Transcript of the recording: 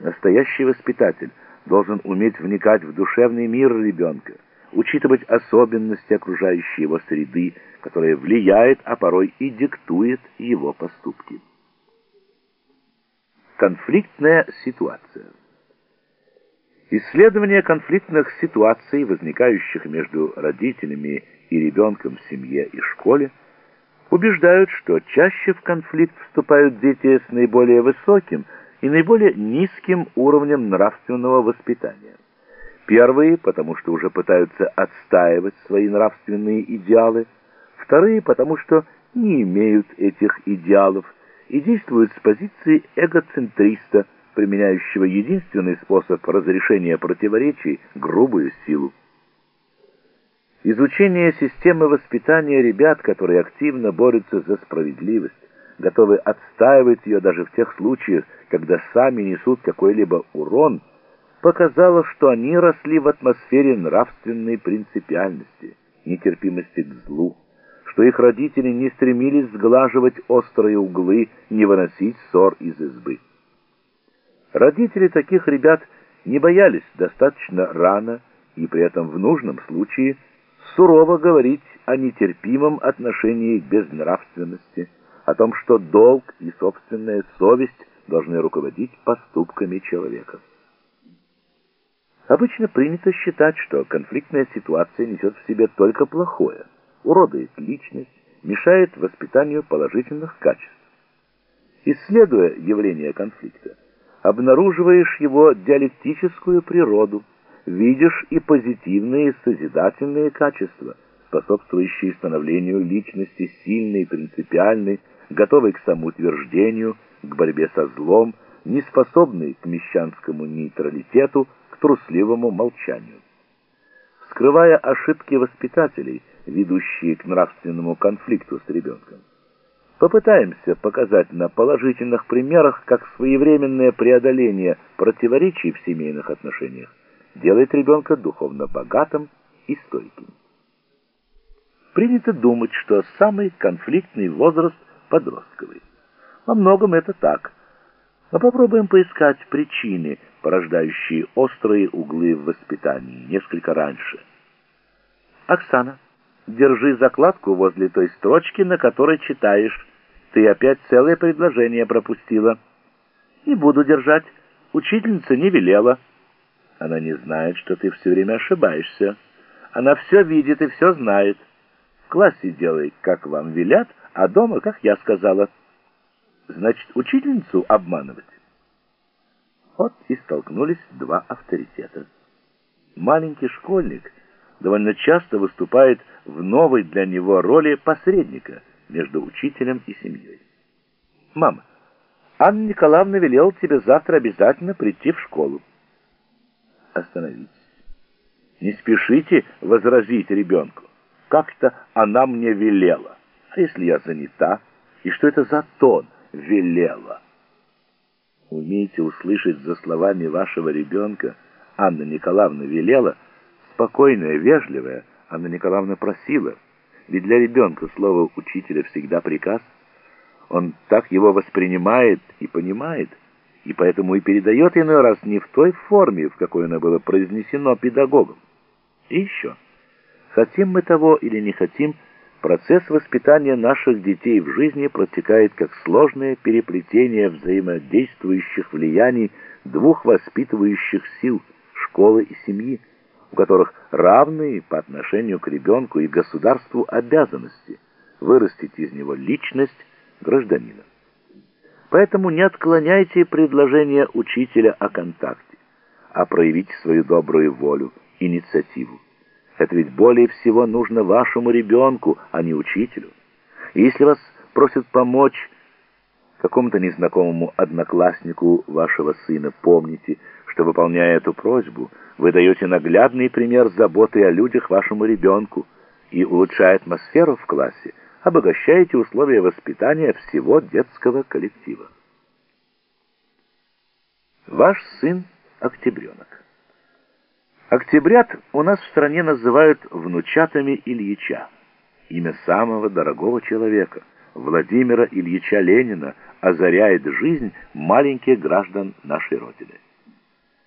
Настоящий воспитатель должен уметь вникать в душевный мир ребенка, учитывать особенности окружающей его среды, которая влияет, а порой и диктует его поступки. Конфликтная ситуация. Исследование конфликтных ситуаций, возникающих между родителями и ребенком в семье и школе, убеждают, что чаще в конфликт вступают дети с наиболее высоким и наиболее низким уровнем нравственного воспитания. Первые, потому что уже пытаются отстаивать свои нравственные идеалы, вторые, потому что не имеют этих идеалов и действуют с позиции эгоцентриста, применяющего единственный способ разрешения противоречий – грубую силу. Изучение системы воспитания ребят, которые активно борются за справедливость, готовы отстаивать ее даже в тех случаях, когда сами несут какой-либо урон, показало, что они росли в атмосфере нравственной принципиальности, нетерпимости к злу, что их родители не стремились сглаживать острые углы, не выносить ссор из избы. Родители таких ребят не боялись достаточно рано и при этом в нужном случае сурово говорить о нетерпимом отношении к безнравственности, о том, что долг и собственная совесть должны руководить поступками человека. Обычно принято считать, что конфликтная ситуация несет в себе только плохое – уродует личность, мешает воспитанию положительных качеств. Исследуя явление конфликта, обнаруживаешь его диалектическую природу, видишь и позитивные созидательные качества, способствующие становлению личности сильной, принципиальной, готовой к самоутверждению, к борьбе со злом, неспособной к мещанскому нейтралитету, к трусливому молчанию. Скрывая ошибки воспитателей, ведущие к нравственному конфликту с ребенком. Попытаемся показать на положительных примерах, как своевременное преодоление противоречий в семейных отношениях делает ребенка духовно богатым и стойким. Принято думать, что самый конфликтный возраст подростковый. Во многом это так. Но попробуем поискать причины, порождающие острые углы в воспитании, несколько раньше. Оксана. Держи закладку возле той строчки, на которой читаешь. Ты опять целое предложение пропустила. Не буду держать. Учительница не велела. Она не знает, что ты все время ошибаешься. Она все видит и все знает. В классе делай, как вам велят, а дома, как я сказала. Значит, учительницу обманывать? Вот и столкнулись два авторитета. Маленький школьник — довольно часто выступает в новой для него роли посредника между учителем и семьей. «Мама, Анна Николаевна велела тебе завтра обязательно прийти в школу». Остановитесь. Не спешите возразить ребенку. Как-то она мне велела. Если я занята? И что это за тон «велела»? Умеете услышать за словами вашего ребенка «Анна Николаевна велела» спокойная, вежливая, Анна Николаевна просила. Ведь для ребенка слово учителя всегда приказ. Он так его воспринимает и понимает, и поэтому и передает иной раз не в той форме, в какой оно было произнесено педагогом. И еще. Хотим мы того или не хотим, процесс воспитания наших детей в жизни протекает как сложное переплетение взаимодействующих влияний двух воспитывающих сил – школы и семьи у которых равные по отношению к ребенку и государству обязанности вырастить из него личность гражданина. Поэтому не отклоняйте предложение учителя о контакте, а проявите свою добрую волю, инициативу. Это ведь более всего нужно вашему ребенку, а не учителю. Если вас просят помочь какому-то незнакомому однокласснику вашего сына, помните, что, выполняя эту просьбу, вы даете наглядный пример заботы о людях вашему ребенку и, улучшая атмосферу в классе, обогащаете условия воспитания всего детского коллектива. Ваш сын – октябренок. Октябрят у нас в стране называют внучатами Ильича, имя самого дорогого человека, Владимира Ильича Ленина, озаряет жизнь маленьких граждан нашей Родины.